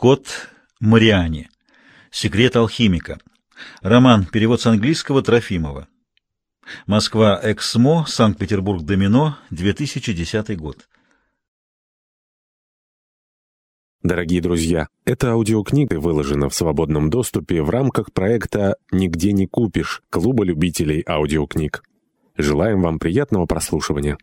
Скотт Мариани. Секрет алхимика. Роман. Перевод с английского Трофимова. Москва. Эксмо. Санкт-Петербург. Домино. 2010 год. Дорогие друзья, эта аудиокнига выложена в свободном доступе в рамках проекта «Нигде не купишь» Клуба любителей аудиокниг. Желаем вам приятного прослушивания.